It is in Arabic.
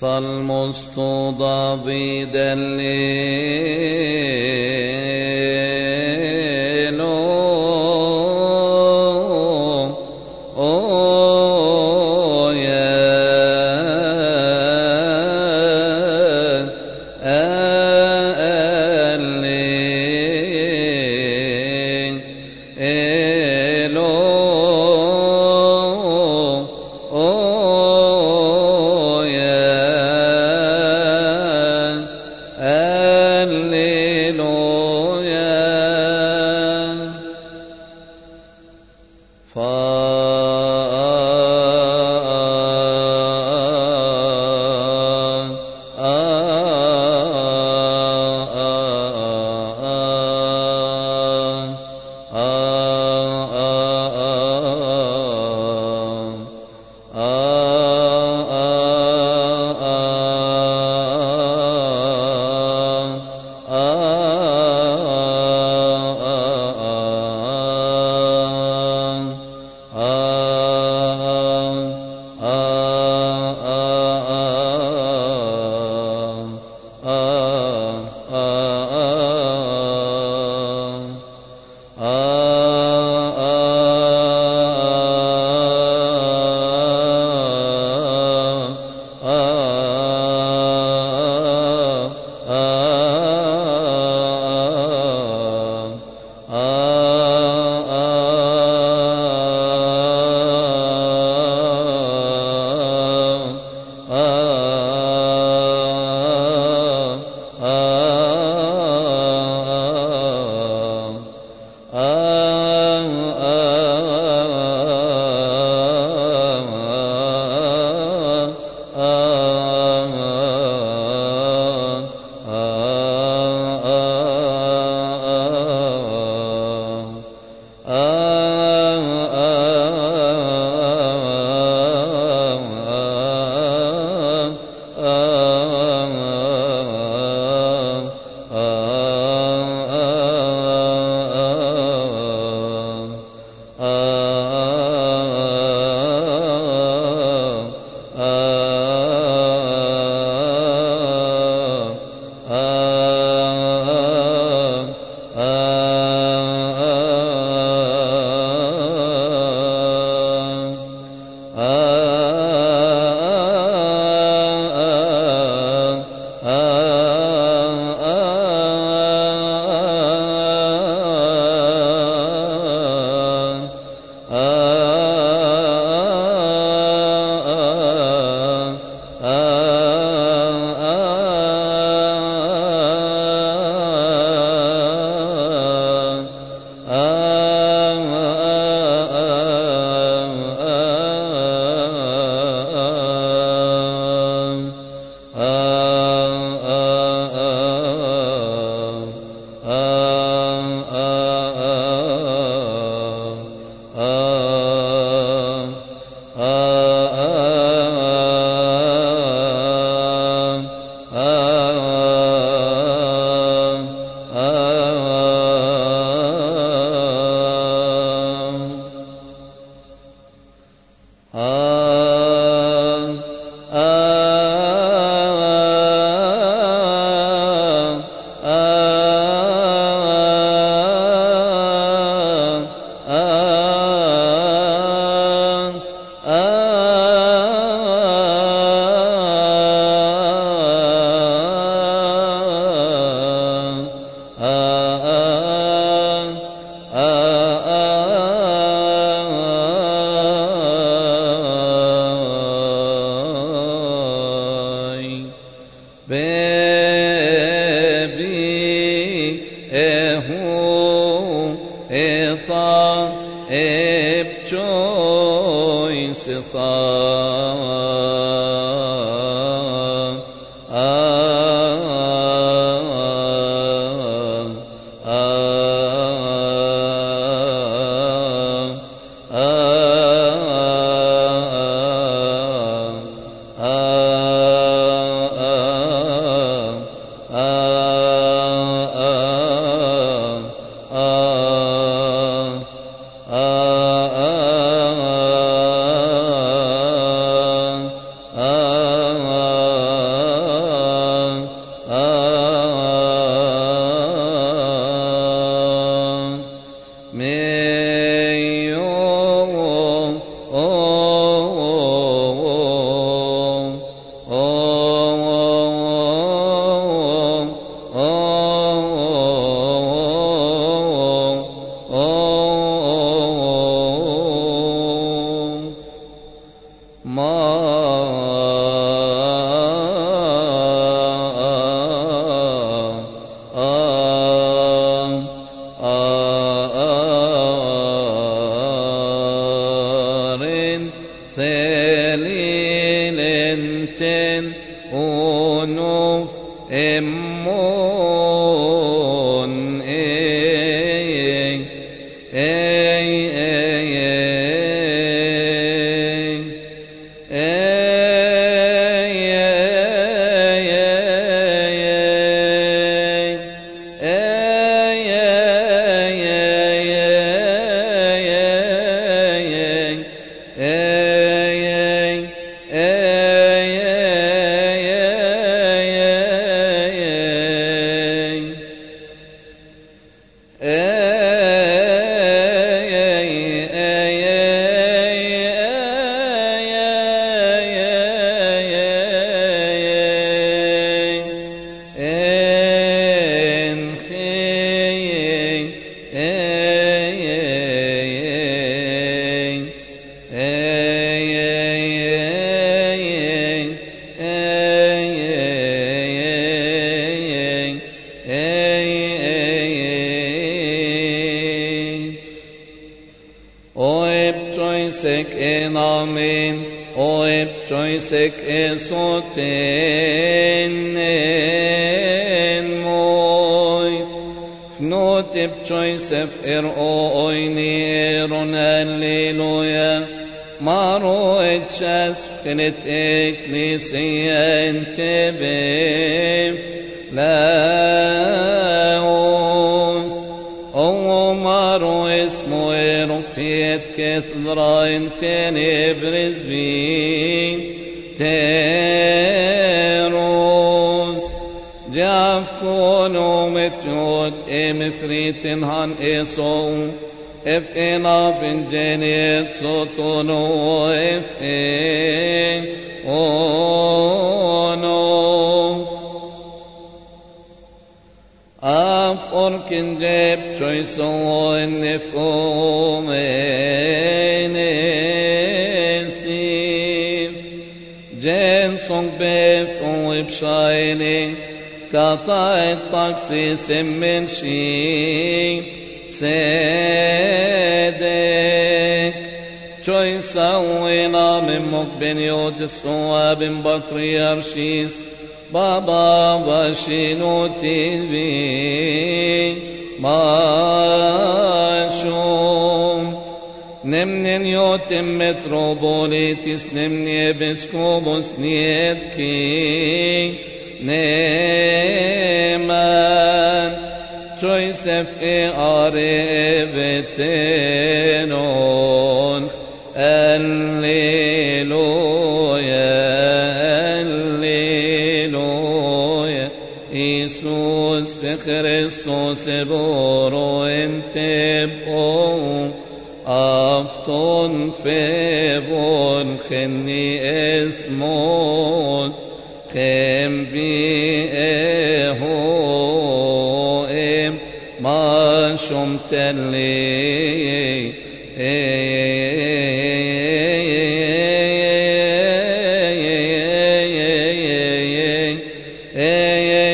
صالمستضاف دليل أو, يا آه Ah uh... う。啊。Uh, ثليل تن ونوف إمون Oeb joysek en amen, oeb joysek esoten en moi. Fnot eb joysef er o oini eron alleluia. Maro et chas finet ecclesian tebef. La os. وعمر واسمه رفيت كثرين تاني برزبين تيروز جاف كونو متيوت ام فريتن هن ايسو اف أنا فين جنيت صوتونو اف إيه אף אורקן ג'ב צ'ויסו נפו מנסיב ג'ן סונג בפו ובשייני קטע את טקסי סמן שי צדק צ'ויסו אינם ממוק בן יוג'סו אבן בטרי ארשיס Baba Vashinu TV Mashum Nemnen jotem metropolitis nemnie biskobos nietki Neman Joseph e are vetenon Alleluia Kristus vår och inte på afton fevon skenni esmod kem vi ehoem man som telli Hey, hey, hey.